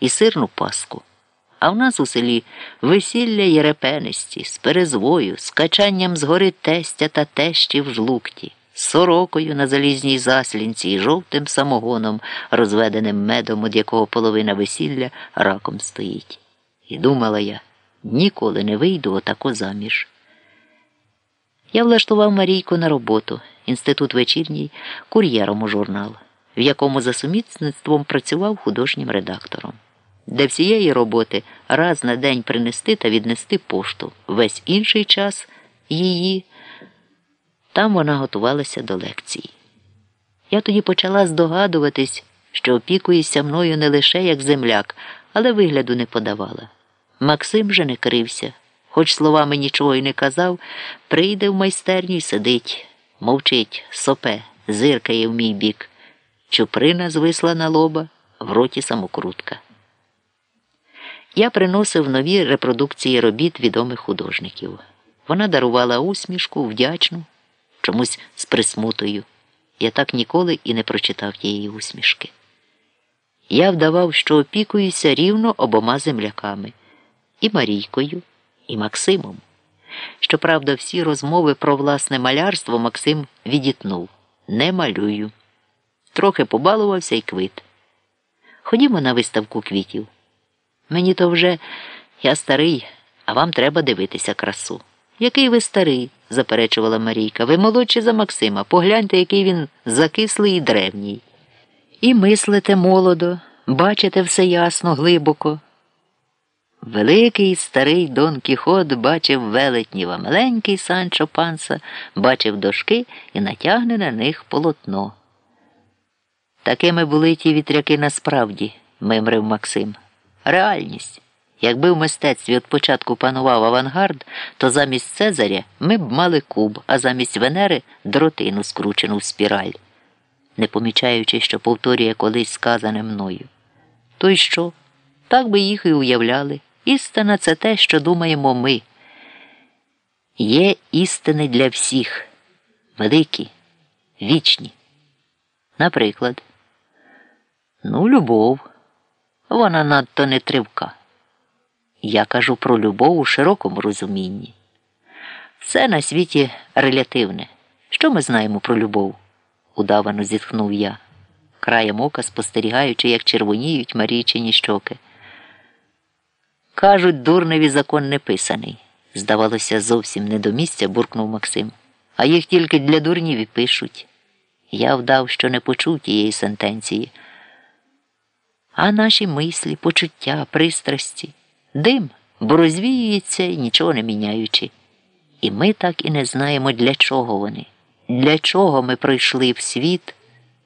і сирну паску. А в нас у селі весілля єрепенисті, з перезвою, з качанням з гори тестя та тещі в жлукті, з сорокою на залізній заслінці і жовтим самогоном, розведеним медом, від якого половина весілля раком стоїть. І думала я, ніколи не вийду отако заміж. Я влаштував Марійку на роботу, інститут вечірній, кур'єром у журнал, в якому за сумісництвом працював художнім редактором, де всієї роботи раз на день принести та віднести пошту, весь інший час її. Там вона готувалася до лекції. Я тоді почала здогадуватись, що опікується мною не лише як земляк, але вигляду не подавала. Максим же не крився, хоч словами нічого й не казав, прийде в майстерню й сидить, мовчить, сопе, зиркає в мій бік. Чуприна звисла на лоба, в роті самокрутка. Я приносив нові репродукції робіт відомих художників. Вона дарувала усмішку, вдячну, чомусь з присмутою. Я так ніколи і не прочитав тієї усмішки. Я вдавав, що опікуюся рівно обома земляками і Марійкою, і Максимом. Щоправда, всі розмови про власне малярство Максим відітнув не малюю. Трохи побалувався і квит. Ходімо на виставку квітів. Мені то вже я старий, а вам треба дивитися красу. Який ви старий, заперечувала Марійка. Ви молодші за Максима. Погляньте, який він закислий і древній. І мислите молодо, бачите все ясно, глибоко. Великий старий Дон Кіхот бачив велетнів, маленький Санчо Панса бачив дошки і натягне на них полотно. Такими були ті вітряки насправді, мимрив Максим. Реальність. Якби в мистецтві від початку панував авангард, то замість Цезаря ми б мали куб, а замість Венери дротину скручену в спіраль, не помічаючи, що повторює колись сказане мною. То й що? Так би їх і уявляли. Істина це те, що думаємо ми. Є істини для всіх, великі, вічні. Наприклад, ну, любов, вона надто не тривка. Я кажу про любов у широкому розумінні. Все на світі релятивне. Що ми знаємо про любов? удавано зітхнув я, краєм ока спостерігаючи, як червоніють Марійчині щоки. Кажуть, дурневі закон не писаний. Здавалося, зовсім не до місця буркнув Максим. А їх тільки для дурнів і пишуть. Я вдав, що не почув тієї сентенції. А наші мислі, почуття, пристрасті, дим, бо розвіюється і нічого не міняючи. І ми так і не знаємо, для чого вони, для чого ми прийшли в світ,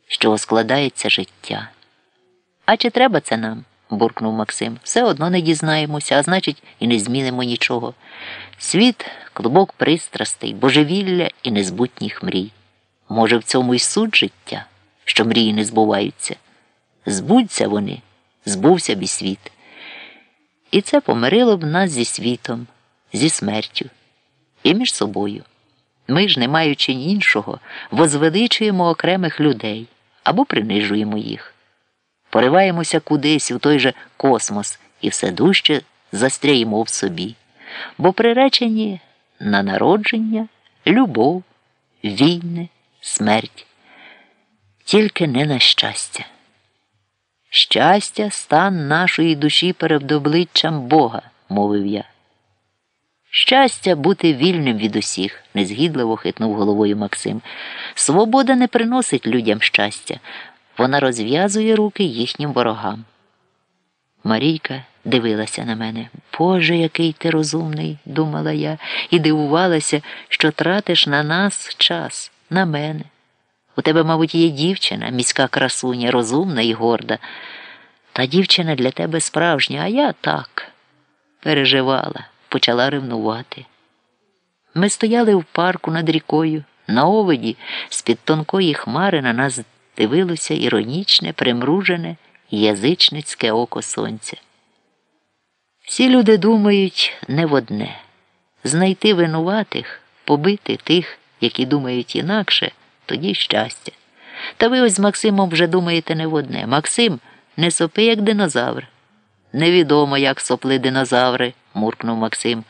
що складається життя. А чи треба це нам? буркнув Максим. Все одно не дізнаємося, а значить, і не змінимо нічого. Світ клубок пристрастей, божевілля і незбутніх мрій. Може, в цьому й суть життя, що мрії не збуваються. Збудься вони, збувся б і світ. І це помирило б нас зі світом, зі смертю і між собою. Ми ж, не маючи іншого, возвеличуємо окремих людей або принижуємо їх пориваємося кудись у той же космос і все дужче застряємо в собі, бо приречені на народження, любов, війни, смерть, тільки не на щастя. Щастя, стан нашої душі перед обличчям Бога, мовив я. Щастя бути вільним від усіх, незгідливо хитнув головою Максим. Свобода не приносить людям щастя. Вона розв'язує руки їхнім ворогам. Марійка дивилася на мене. Боже, який ти розумний, думала я, і дивувалася, що тратиш на нас час, на мене. У тебе, мабуть, є дівчина, міська красуня, розумна і горда. Та дівчина для тебе справжня, а я так переживала, почала ревнувати. Ми стояли в парку над рікою, на оводі, з-під тонкої хмари на нас дивилося іронічне, примружене язичницьке око сонця. Всі люди думають не в одне знайти винуватих, побити тих, які думають інакше, тоді щастя. Та ви ось з Максимом вже думаєте не в одне. Максим не сопи, як динозавр. Невідомо, як сопли динозаври, муркнув Максим.